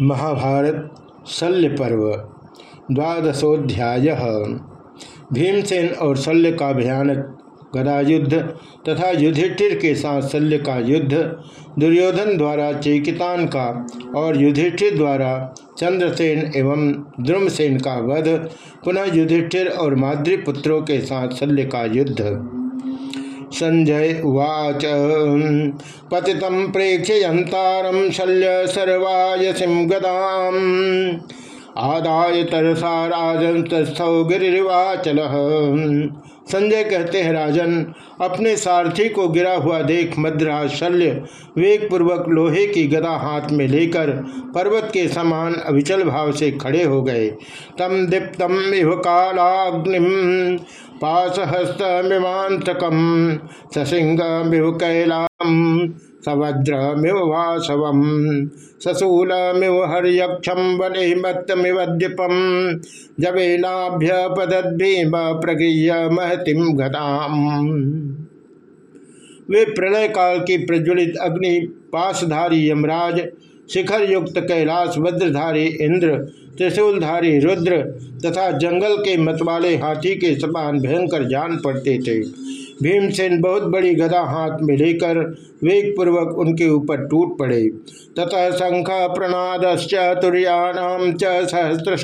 महाभारत शल्य पर्व, द्वादशोध्याय। भीमसेन और शल्य का भयानक गदा युद्ध तथा युधिष्ठिर के साथ शल्य का युद्ध, दुर्योधन द्वारा चेकितान का और युधिष्ठिर द्वारा चंद्रसेन एवं द्रुमसेन का वध, पुनः युधिष्ठिर और माद्रीपुत्रों के साथ शल्य का युद्ध। संजय उवाच। पति प्रेक्षयंतारम शल्य सर्वायसिम गदाम आदाय तरसा राजस्थ गिरिवाचल संजय कहते हैं, राजन, अपने सारथी को गिरा हुआ देख मद्राशल्य वेग पूर्वक लोहे की गदा हाथ में लेकर पर्वत के समान अविचल भाव से खड़े हो गए। तम दीप्तम इव कालाग्निम पाशहस्तमिवांतकम सिंह कैलाम सवज्रमिव सशूलमिव हरियक्षम जबेनाभ्य पदद्भीम प्रगृह्य महतिम गदाम। वे प्रलय काल की प्रज्वलित अग्नि, पासधारी यमराज शिखर युक्त कैलाश, वज्रधारी इंद्र त्रिशूलधारी रुद्र तथा जंगल के मतवाले हाथी के समान भयंकर जान पड़ते थे। भीमसेन बहुत बड़ी गदा हाथ में लेकर वेग पूर्वक उनके ऊपर टूट पड़े। तथा शंख प्रणाद तुरयानाम च सहस्रश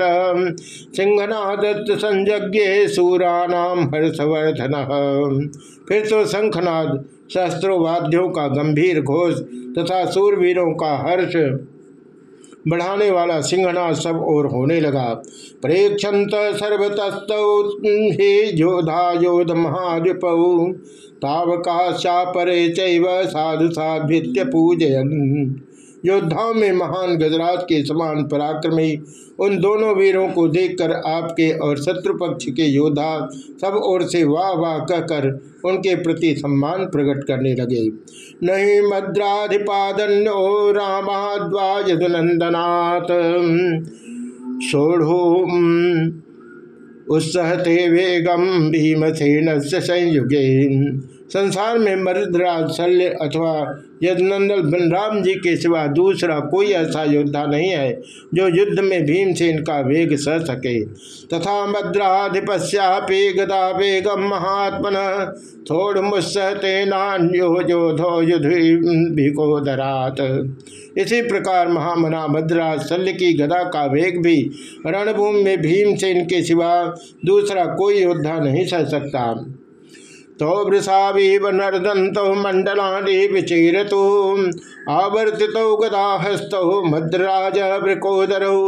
सिंहनाद संज्ञे सूरानाम हर्षवर्धन। फिर तो शंखनाद शस्त्रों वाद्यों का गंभीर घोष तथा सूरवीरों का हर्ष। बढ़ाने वाला सिंहना सब और होने लगा। प्रेक्षत सर्वतस्त हे योधा महाद्विप तावका चापरे चैव साधु साधित्य पूजयन। योद्धाओं में महान गजराज के समान पराक्रमी, उन दोनों वीरों को देखकर आपके और शत्रु पक्ष के योद्धा सब ओर से वाह वाह कहकर उनके प्रति सम्मान प्रकट करने लगे। नहीं मद्राधिपादन्यो रामाद्वाजुनंदनाथ सोढ़ो उत्सहते वेगम भीमसेन संयुगे। संसार में मृदराज शल्य अथवा यदनंदल बलराम जी के सिवा दूसरा कोई ऐसा योद्धा नहीं है, जो युद्ध में भीमसेन का वेग सह सके। तथा मद्राधिपस्यापि गदा वेगम महात्मन, थोड़ नान्यो योधो युधिकोदरात इसी प्रकार महामना मद्राज शल्य की गदा का वेग भी रणभूमि में भीमसेन के सिवा दूसरा कोई योद्धा नहीं सह सकता। तो वृषावीव नर्दंत मंडलानि विचीरतु। आवर्तित गदाहस्तौ मद्राज वृकोदरौ।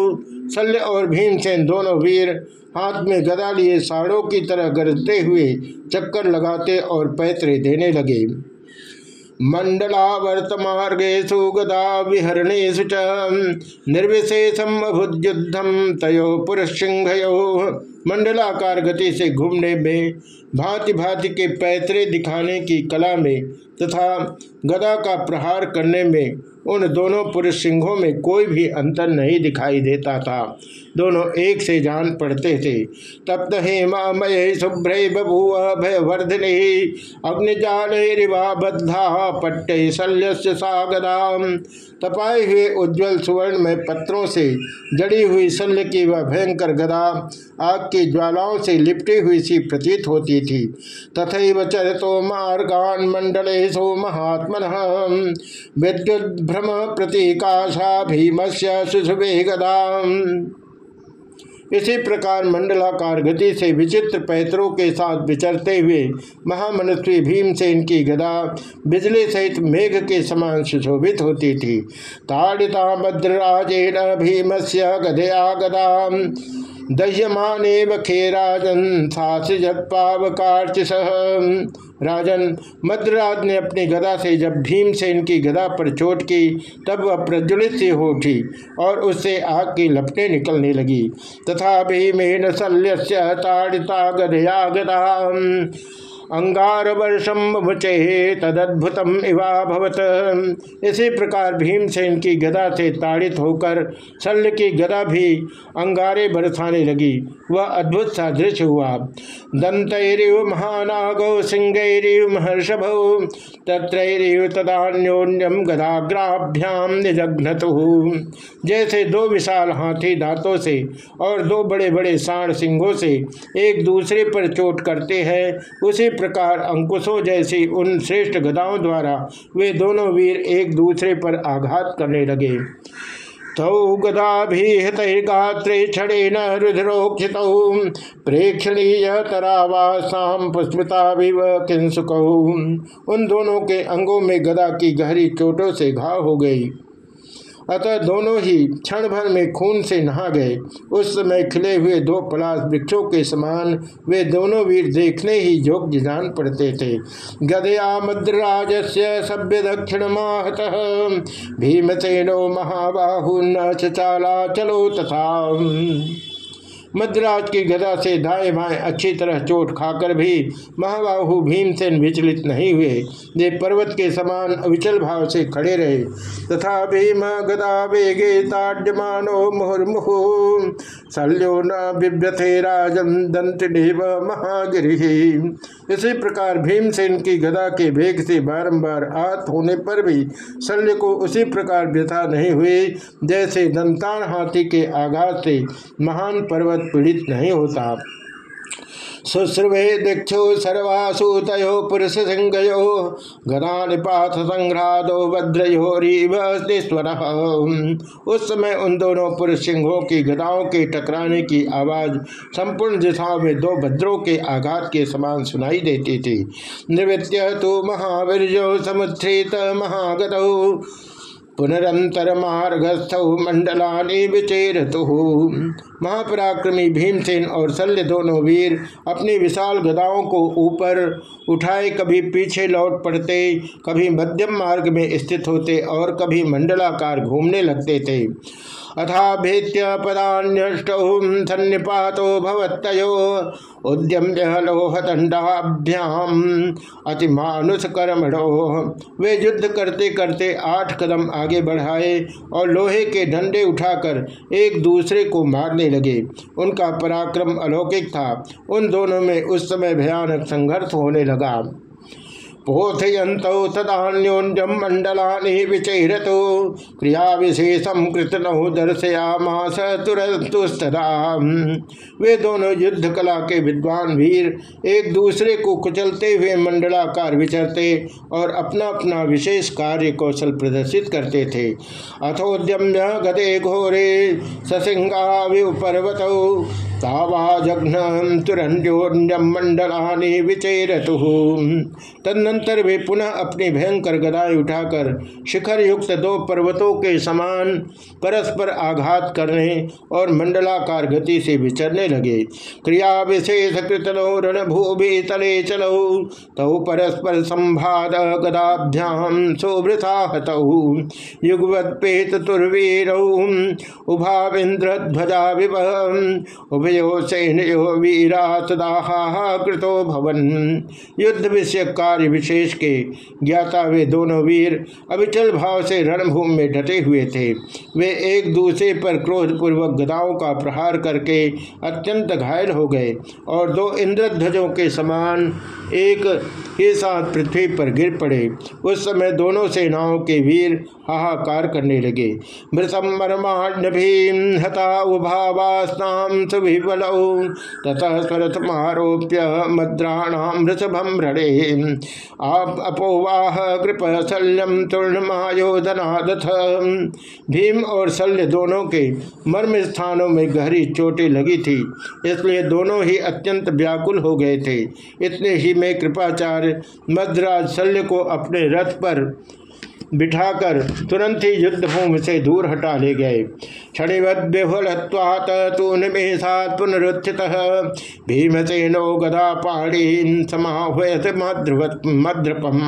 शल्य और भीमसेन दोनों वीर हाथ में गदा लिए साड़ों की तरह गरजते हुए चक्कर लगाते और पैतरे देने लगे। मंडलावर्त मार्गेशु गदा विहरणेशु च निर्विशेषम अभुद्युद्धम तयो पुरुष सिंहयो मंडलाकार गति से घूमने में भांति भांति के पैतरे दिखाने की कला में तथा गदा का प्रहार करने में उन दोनों पुरुष सिंहों में कोई भी अंतर नहीं दिखाई देता था। दोनों एक से जान पड़ते थे। तप्त हेमामय शुभ्र बभुव भयवर्धने अग्निजाल रिवा बद्धा पट्टे शल्य सागदाम। तपाए हुए उज्ज्वल सुवर्ण में पत्रों से जड़ी हुई शल्य की वह भयंकर गदा आग की ज्वालाओं से लिपटी हुई सी प्रतीत होती थी। तथा चरतो मार्गान मंडलेशो महात्मन। विद्युत भ्रम प्रतीकाशा भीमस्य सुशुभे गदा इसी प्रकार मंडलाकार गति से विचित्र पैतरों के साथ विचरते हुए महामनस्वी भीमसेन इनकी गदा, बिजली सहित मेघ के समान सुशोभित होती थी। ताड़िता भद्रराजेन से गदया गदा दह्यमाने खेराजन सावकार्चिस राजन, मद्राज ने अपनी गदा से जब भीम से इनकी गदा पर चोट की, तब वह प्रज्वलित से हो उठी और उससे आग की लपटें निकलने लगी। तथा भीमेन शल्य ताड़िता गदया गदा अंगार वर्षम मुचे तदद्भुतम इवा भवत। इसी प्रकार भीमसेन की गदा से ताड़ित होकर शल्य की गदा भी अंगारे बरसाने लगी। वह अद्भुत सा दृश्य हुआ। दंतरिव महानागो सिंगैरिव महर्षभ, तत्रैरिव तदान्योन्यम गदाग्राभ्याम निजघ्नतु। जैसे दो विशाल हाथी दांतों से और दो बड़े बड़े साण सिंहों से एक दूसरे पर चोट करते हैं, उसी प्रकार अंकुशों जैसी उन श्रेष्ठ गदाओं द्वारा वे दोनों वीर एक दूसरे पर आघात करने लगे। तौ गदाभिहतगात्रे क्षणेन रुद्रोक्षित प्रेक्षणीय तरावासाम पुष्पिता किंसुक। उन दोनों के अंगों में गदा की गहरी चोटों से घाव हो गई। अतः दोनों ही क्षण भर में खून से नहा गए। उस समय खिले हुए दो पलाश वृक्षों के समान वे दोनों वीर देखने ही योग्य जान पड़ते थे। गदया मद्राज से सभ्य दक्षिण माहत भीमसेनो महाबाहु न चला तथा। मद्राज की गदा से दाएँ बाएँ अच्छी तरह चोट खाकर भी महाबाहु भीमसेन विचलित नहीं हुए। वे पर्वत के समान अविचल भाव से खड़े रहे। तथा भीम गदा वेगे ताड्यमानो मुहुर्मुहु। शल्यो न बिव्यथे राजन दंत महागिरी। इसी प्रकार भीमसेन की गदा के वेग से बारंबार आत होने पर भी शल्य को उसी प्रकार व्यथा नहीं हुई। जैसे दंतान हाथी के आघात से महान पर्वत पीड़ित नहीं होता। शुश्रुवे दीक्षु सर्वासु तयो पुरुष सिंहयो गदा निपात संघ्रादो भद्रयोरीवर उस समय उन दोनों पुरुष सिंहों की गदाओं के टकराने की आवाज़ संपूर्ण दिशाओं में दो भद्रों के आघात के समान सुनाई देती थी। निवृत्य तो महावीर समुत्थित महागत। पुनरंतर मार्गस्थ मंडलानी विचेरतु। महापराक्रमी भीमसेन और शल्य दोनों वीर अपनी विशाल गदाओं को ऊपर उठाए, कभी पीछे लौट पड़ते, कभी मध्यम मार्ग में स्थित होते और कभी मंडलाकार घूमने लगते थे। अथाभेत्य पदान्यष्टौ सन्निपातो भवत्तयो। उद्यम्य लोहदंडाभ्याम अतिमानुष कर्मणो वे युद्ध करते करते आठ कदम आगे बढ़ाए और लोहे के डंडे उठाकर एक दूसरे को मारने लगे। उनका पराक्रम अलौकिक था। उन दोनों में उस समय भयानक संघर्ष होने लगा। पोथयन्तौ तदान्योन्यम विचैरतो। क्रिया विशेषम कृतनौ दर्शयामास वे दोनों युद्ध कला के विद्वान वीर एक दूसरे को कुचलते हुए मंडलाकार विचरते और अपना अपना विशेष कार्य कौशल प्रदर्शित करते थे। अथोद्यम्य गदे घोरे ससिंगा पर्वत तदनंतर वे पुनः अपनी भयंकर गदाएँ उठाकर शिखर युक्त दो पर्वतों के समान परस्पर आघात करने और मंडलाकार गति से विचरने लगे। क्रिया विशेष कृतनो रणभूमि तले चलो, तौ परस्पर संभाद गदाभ्याम शोभृता हतौ। युगवत्पेत तुर्वीर उभाविंद्र ध्वजा विभ उभयो कृतो भवन। युद्ध विषय कार्य विशेष के ज्ञाता वे दोनों वीर अविचल भाव से रणभूमि में डटे हुए थे। वे एक दूसरे पर क्रोधपूर्वक गदाओं का प्रहार करके अत्यंत घायल हो गए और दो इंद्रध्वजों के समान एक ही साथ पृथ्वी पर गिर पड़े। उस समय दोनों सेनाओं के वीर हाहाकार करने लगे। मद्राणाम रणे। आप अपोवाह कृप शल्यम तूर्णमायोधनादथ भीम और शल्य दोनों के मर्म स्थानों में गहरी चोटें लगी थी, इसलिए दोनों ही अत्यंत व्याकुल हो गए थे। इतने ही में कृपाचार्य मद्राज शल्य को अपने रथ पर बिठाकर तुरंत ही युद्ध भूमि से दूर हटा ले गए। क्षणिवद्विफलत्वात् तू पुनरुत्थित। भीमसेनो गदा पाणी समाहत मद्रपम।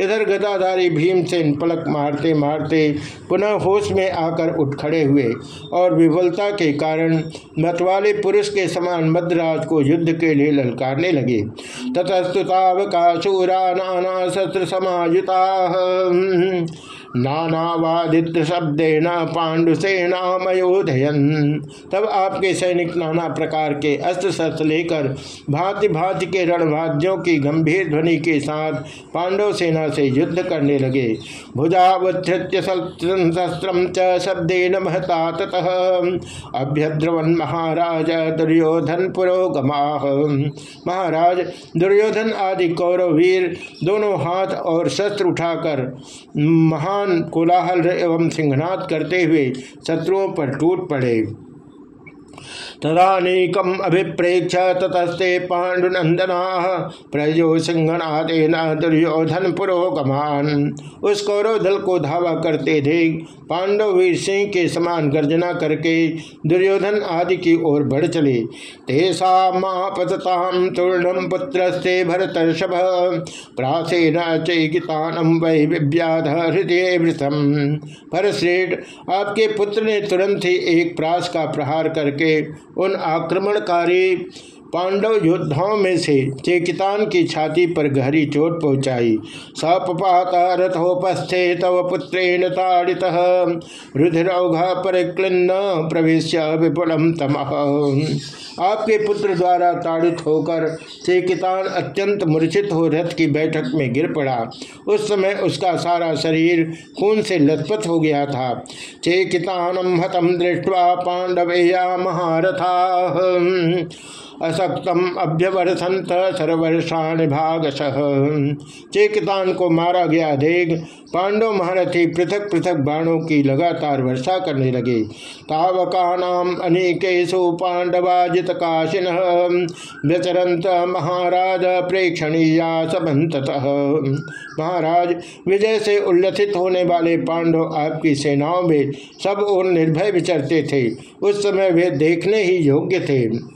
इधर गदाधारी भीमसेन पलक मारते मारते पुनः होश में आकर उठ खड़े हुए और विफलता के कारण मतवाले पुरुष के समान मद्राज को युद्ध के लिए ललकारने लगे। ततस्तुतावकाशूरा नाना शस्त्र समायुता। 嗯 नानावादित शब्देन पांडुसेनामयोधयन। तब आपके सैनिक नाना प्रकार के अस्त्र शस्त्र लेकर भांति भांति के रणवाद्यों की गंभीर ध्वनि के साथ पांडव सेना से युद्ध करने लगे। भुजावधृत्य शस्त्रम च शब्देन महता ततः। अभ्यद्रवन महाराज दुर्योधन पुरोगमा महाराज, दुर्योधन आदि कौरव वीर दोनों हाथ और शस्त्र उठाकर महान महान कोलाहल एवं सिंहनाद करते हुए शत्रुओं पर टूट पड़े? तदानीकम अभिप्रेक्ष ततस्ते पांडुनंदना प्रजो सिंहनादेन दुर्योधन पुरोगमान। उस कौरव को धावा करते देख पांडव वीर सिंह के समान गर्जना करके दुर्योधन आदि की ओर बढ़ चले। तेसा महापतताम तूर्णम पुत्रस्ते से भरतर्षभ, प्रासेन चैकितानम वै विव्याध हृदय वृतम। भरश्रेष्ठ आपके पुत्र ने तुरंत ही एक प्रास का प्रहार करके उन आक्रमणकारी पांडव योद्धाओं में से चेकितान की छाती पर गहरी चोट पहुंचाई। सपपाता रथोपस्थे तव पुत्रेण ताड़ित। रुधिरौघ परिक्लिन्न प्रवेश विपुलम आपके पुत्र द्वारा ताड़ित होकर चेकितान अत्यंत मूर्छित हो रथ की बैठक में गिर पड़ा। उस समय उसका सारा शरीर खून से लथपथ हो गया था। चेकितानम हतम दृष्टवा पांडवया महारथा। असक्तम अभ्यवर्षंत सर्वर्षाण भागश। चेकितान को मारा गया देख पांडव महारथी पृथक पृथक बाणों की लगातार वर्षा करने लगे। तावका नाम अनेकेशु पांडवाजित काशिन। व्यचरंत महाराज प्रेक्षणीया सबंत महाराज, विजय से उल्लसित होने वाले पांडव आपकी सेनाओं में सब और निर्भय विचरते थे। उस समय वे देखने ही योग्य थे।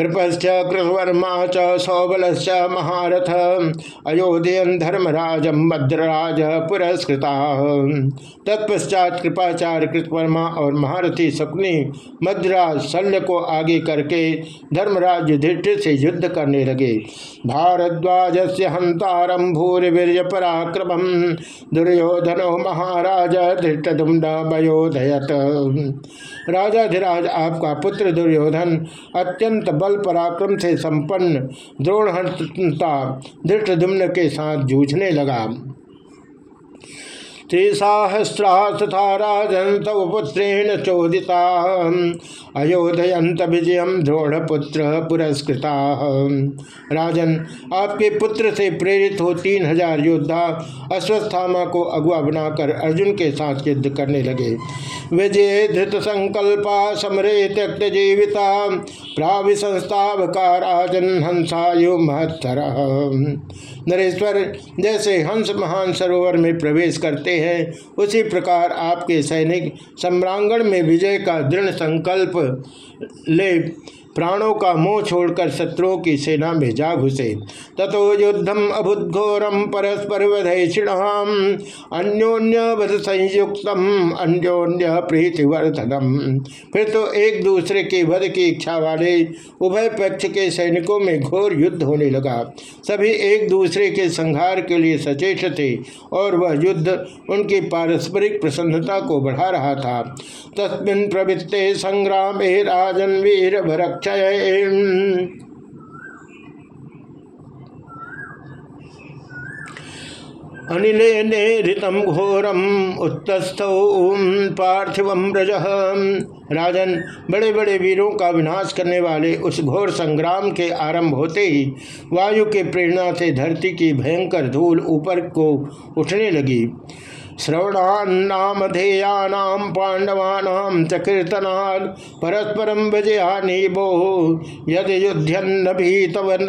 कृपश्च कृतवर्मा च सौबल महारथ। अयोध्यन धर्मराज भद्रराज पुरस्कृता। तत्पश्चात कृपाचार्य कृतवर्मा और महारथी शकुनी मद्राज शल्य को आगे करके धर्मराज युधिष्ठिर से युद्ध करने लगे। भारद्वाज से हंतारम भूरिवीर पराक्रम दुर्योधनो महाराज धृष्टुम्ड वयोधयत राजाधिराज आपका पुत्र दुर्योधन अत्यंत बल पराक्रम से संपन्न द्रोणहंता धृष्टुम्न के साथ जूझने लगा। त्रिसहस्रास्तथा राजन तव पुत्रेण चोदिता अयोधयंत विजय द्रोणपुत्र पुरस्कृता। राजन, आपके पुत्र से प्रेरित हो तीन हज़ार योद्धा अश्वस्थामा को अगुआ बनाकर अर्जुन के साथ युद्ध करने लगे। विजय धृत संकल्पा समरे त्यक्त जीविता। प्राविसंस्थावका राजन हंसायु महत्तर। नरेश्वर, जैसे हंस महान सरोवर में प्रवेश करते हैं। उसी प्रकार आपके सैनिक सम्रांगण में विजय का दृढ़ संकल्प ले प्राणों का मोह छोड़कर शत्रुओं की सेना में जा घुसे। तथो युद्धम अभुदघोरम परस्पर वधैषिणाम अन्योन्य वध संयुक्तम अन्योन्य प्रीतिवर्धनम फिर तो एक दूसरे के वध की इच्छा वाले उभय पक्ष के सैनिकों में घोर युद्ध होने लगा। सभी एक दूसरे के संहार के लिए सचेत थे और वह युद्ध उनकी पारस्परिक प्रसन्नता को बढ़ा रहा था। तस्मिन प्रवृत्ते संग्राम राजन वीर भरक क्षय अनिले ने ऋतम घोरम उत्तस्थ पार्थिव ब्रज राजन, बड़े बड़े वीरों का विनाश करने वाले उस घोर संग्राम के आरंभ होते ही वायु के प्रेरणा से धरती की भयंकर धूल ऊपर को उठने लगी। श्रवणान्नामधेयानाम पांडवानाम च कीर्तनाद परस्परम विजयानीबो यद भीतवन।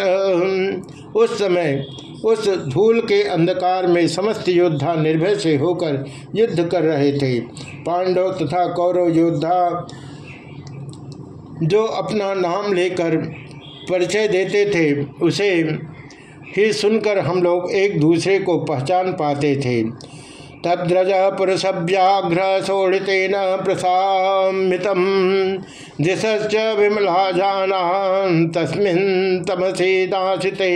उस समय, उस धूल के अंधकार में समस्त योद्धा निर्भय से होकर युद्ध कर रहे थे। पांडव तथा कौरव योद्धा जो अपना नाम लेकर परिचय देते थे, उसे ही सुनकर हम लोग एक दूसरे को पहचान पाते थे। तद्रज पुरुषव्याघ्र शोणितेन प्रसामित दिशश्च विमला जाना तस्मिन् तमसी दासिते।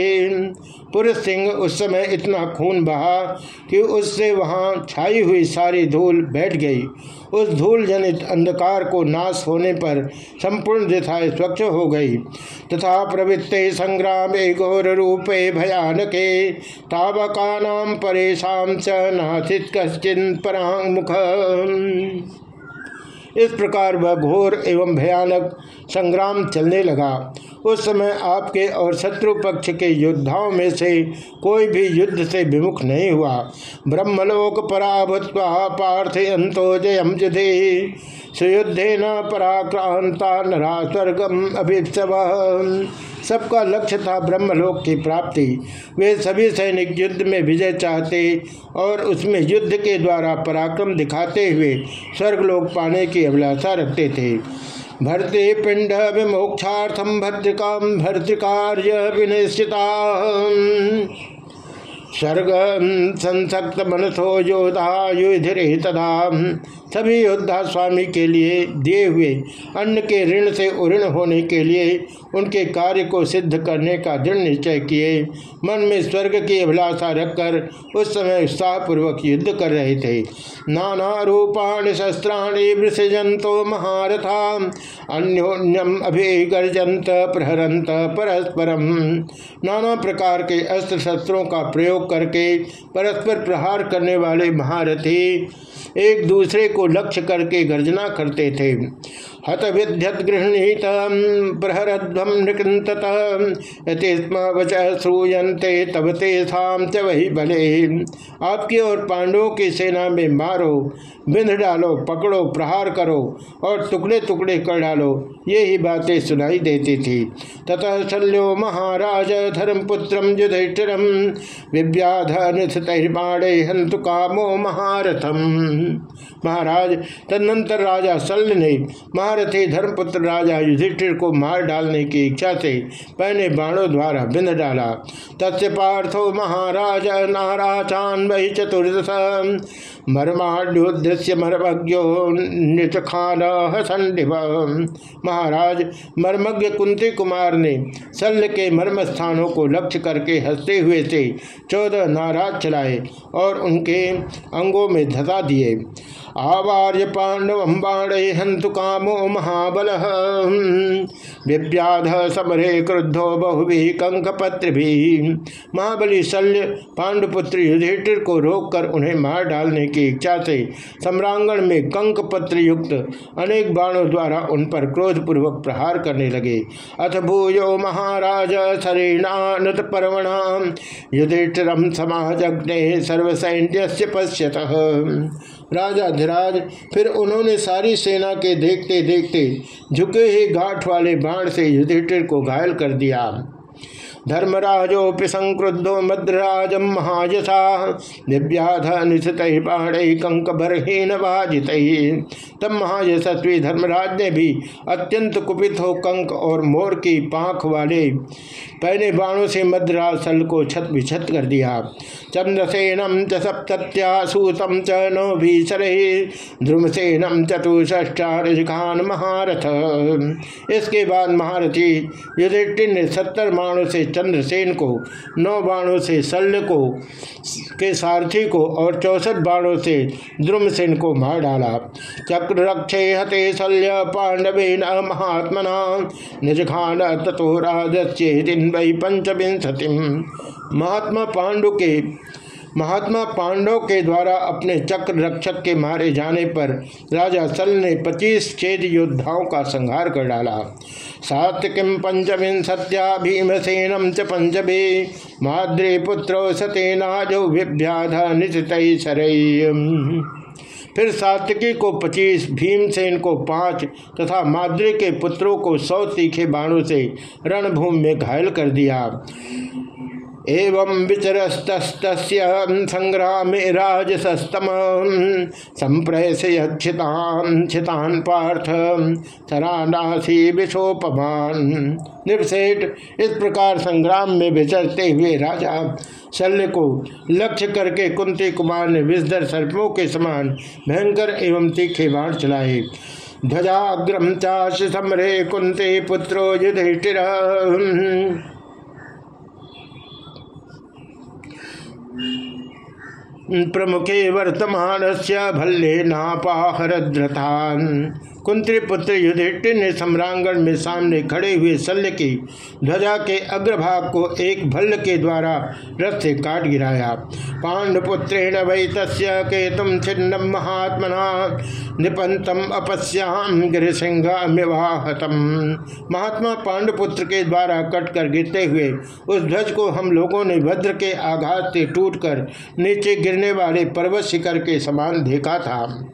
पुरुष सिंह उस समय इतना खून बहा कि उससे वहाँ छाई हुई सारी धूल बैठ गई। उस धूल जनित अंधकार को नाश होने पर संपूर्ण दिशाएँ स्वच्छ हो गई। तथा प्रवृत्ते संग्राम घोर रूपे भयानके तावका नाम परेशान च नासित कश्चिन परांग मुख इस प्रकार वह घोर एवं भयानक संग्राम चलने लगा। उस समय आपके और शत्रु पक्ष के योद्धाओं में से कोई भी युद्ध से विमुख नहीं हुआ। ब्रह्मलोक पराभुत्वा पार्थ अंतो जयम जुधे। सुयुद्धे न पराक्रांता नरा स्वर्गम अभित्सव सबका लक्ष्य था ब्रह्मलोक की प्राप्ति। वे सभी सैनिक युद्ध में विजय चाहते और उसमें युद्ध के द्वारा पराक्रम दिखाते हुए स्वर्गलोक पाने की अभिलाषा रखते थे। भर्ते पिंड विमोक्षार्थम भद्रिका भर्तृकार्य विनिश्चिता स्वर्ग संसक्त मनसो योधा युधिरे तथा सभी योद्धा स्वामी के लिए दिए हुए अन्न के ऋण से उऋण होने के लिए उनके कार्य को सिद्ध करने का दृढ़ निश्चय किए। मन में स्वर्ग की अभिलाषा रखकर उस समय उत्साहपूर्वक युद्ध कर रहे थे। नाना रूपाण शस्त्राणी वृषजंतो महारथा, अन्योन्यम अभिगर्जंत प्रहरंत परस्परम। नाना प्रकार के अस्त्र शस्त्रों का प्रयोग करके परस्पर प्रहार करने वाले महारथी एक दूसरे को लक्ष्य करके गर्जना करते थे। हत विद्यत गृहणीत प्रहरध्वम निकृत स्म वच श्रूयते तब तेषाम च वही भले आपकी और पांडवों की सेना में मारो, बिंध डालो, पकड़ो, प्रहार करो और टुकड़े टुकड़े कर डालो, ये ही बातें सुनाई देती थी। ततः शल्यो महाराज धर्मपुत्र युधिष्ठिरम विव्याधनिथतर्माणे हंतु कामो महारथम। महाराज, तदनंतर राजा शल्य ने महारथी धर्मपुत्र राजा युधिष्ठिर को मार डालने की इच्छा से पहने बाणों द्वारा बिंद डाला। तस्य पार्थो महाराज नाराचान वही चतुर्दश। मर्माड्योदृश्य मर्मज्ञो नृतखान महाराज, मर्मज्ञ कुंती कुमार ने शल्य के मर्म स्थानों को लक्ष्य करके हँसते हुए से चौदह नाराज़ चलाए और उनके अंगों में धसा दिए। आवार्य पांडव बाणे हंतु कामो महाबल। विव्याध समरे क्रुद्धो बहुभी कंकपत्र भी महाबली शल्य पांडुपुत्र युधिष्ठिर को रोककर उन्हें मार डालने की इच्छा से सम्रांगण में कंक पत्र युक्त अनेक बाणों द्वारा उन पर क्रोधपूर्वक प्रहार करने लगे। अथ भूयो महाराज शरीणानत पर्वणा युधिष्ठिरम समाजग्ने सर्वसैन्य पश्यत। राजा धीराज, फिर उन्होंने सारी सेना के देखते देखते झुके ही घाट वाले बाण से युधिष्ठिर को घायल कर दिया। धर्मराजोपि संक्रुद्धो मद्राज महायसा। दिव्याध निशित बाण कंक बरहीन वाजित। तब महायशस्वी धर्मराज ने भी अत्यंत कुपित हो कंक और मोर की पाख वाले। पहले बाणों से मद्राज सल को छत विछत कर दिया। चंद्रसेनम च सप्त्यासूतम च नो भीषर ध्रुमसेनम चतुष्टान महारथ। इसके बाद महारथी युधिष्ठिर ने सत्तर बाणों से चंद्रसेन को, नौ बाणों से शल्य को, के सारथी को और चौसठ बाणों से द्रुमसेन को मार डाला। चक्र रक्षे हते शल्य पांडवे न महात्मना, निज खान तथो राजस्य दिन वही पंचविंशतिम। महात्मा पांडु के महात्मा पांडव के द्वारा अपने चक्र रक्षक के मारे जाने पर राजा सल ने पच्चीस छेद योद्धाओं का संहार कर डाला। सात्विकीम पंचविंशत्या भीमसेनम च पंचमे, माद्रे पुत्रो सतेनाजो विभ्याध निशित फिर सात्विकी को पच्चीस, भीमसेन को पाँच तथा माद्री के पुत्रों को सौ तीखे बाणों से रणभूमि में घायल कर दिया। एवं विचरस्त संग्राम राजसस्तम। संप्रयसयक्षितान क्षितान पार्थ सरानासी विशोपमान। निपसेठ इस प्रकार संग्राम में विचरते हुए राजा शल्य को लक्ष्य करके कुंती कुमार ने विषधर सर्पों के समान भयंकर एवं तीखे बाण चलाए। ध्वजाग्रम चाश समरे कुंते पुत्रो युधिष्ठिर। प्रमुखे वर्तमान से भल्ले नापाहरद्रथान कुंत्री पुत्र युधिष्ठिर ने सम्रांगण में सामने खड़े हुए शल्य की ध्वजा के अग्रभाग को एक भल्ल के द्वारा रथ से काट गिराया। पांडुपुत्रेण वै तस्य केतुम छिन्नम महात्मना निपंतम अपस्याम गिरिसिंहमिवाहतम। महात्मा पांडुपुत्र के द्वारा कट कर गिरते हुए उस ध्वज को हम लोगों ने भद्र के आघात से टूटकर नीचे गिरने वाले पर्वत शिखर के समान देखा था।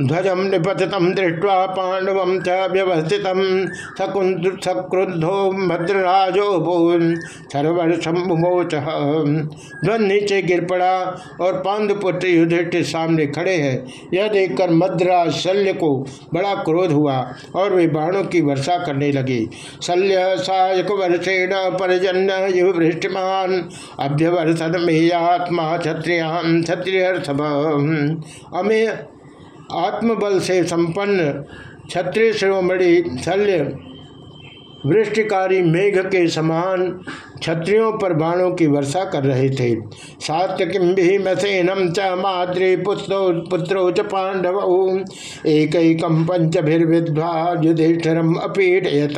ध्वजम निपतितम दृष्ट्वा पांडव च व्यवस्थित। सक्रुद्धो भद्रराजो सर्वर्षमोच ध्वज नीचे गिर पड़ा और पांडुपुत्र युधिष्ठिर सामने खड़े हैं। यह देखकर मद्राज शल्य को बड़ा क्रोध हुआ और वे बाणों की वर्षा करने लगे। शल्य सायक वर्षेण परजन्य युवृष्टिमान अभ्यवर्षन में आत्मा क्षत्रिय अमे आत्मबल से संपन्न क्षत्रिय शिरोमणि शल्य वृष्टिकारी मेघ के समान क्षत्रियों पर बाणों की वर्षा कर रहे थे। सात्यकिम भीमसेनम च माद्री पुत्रो पुत्रो च पांडव। एक पंचभिर्विद्वा युधिष्ठरम अपीडयत।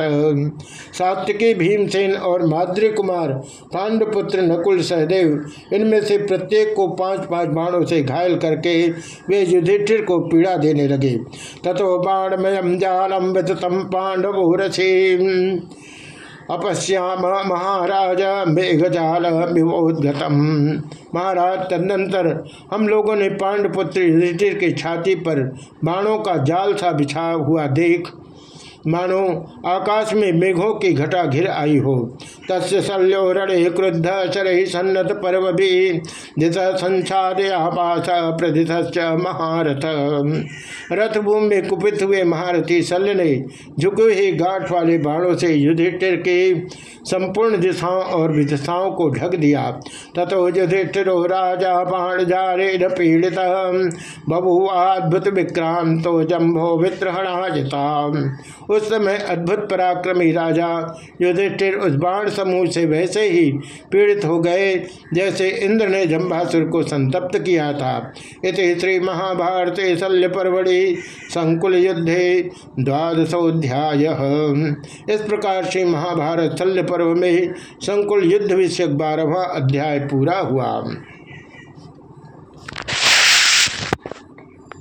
सात्यकी, भीमसेन और माद्री कुमार, पांडुपुत्र नकुल सहदेव, इनमें से प्रत्येक को पाँच पाँच बाणों से घायल करके वे युधिष्ठिर को पीड़ा देने लगे। तथो बाणमयम जालम वितम पांडव रसी अपश्याम महाराज मेघजाल विवोदतम महाराज, तदनंतर हम लोगों ने पांडपुत्र युधिष्ठिर के छाती पर बाणों का जाल सा बिछा हुआ देख मानो आकाश में मेघों की घटा घिर आई हो। तस्य शल्यो रण क्रुद्ध शर सन्नत पर्व भी दित संसादयापास प्रदित महारथ। रथभूमि में कुपित हुए महारथी शल्य ने झुके हुए गांठ वाले बाणों से युधिष्ठिर के संपूर्ण दिशाओं और विदिशाओं को ढक दिया। तथो युधिष्ठिर, राजा बाण जारे पीड़ित बभुआद्भुत विक्रांतो जम्भो वित्रहणाजिता उस समय अद्भुत पराक्रमी राजा युधिष्ठिर उस बाण समूह से वैसे ही पीड़ित हो गए, जैसे इंद्र ने जम्भासुर को संतप्त किया था। इस श्री महाभारत शल्य परवड़ी संकुल युद्धे द्वादशोध्याय इस प्रकार से महाभारत शल्य पर्व में संकुल युद्ध विषय बारहवा अध्याय पूरा हुआ।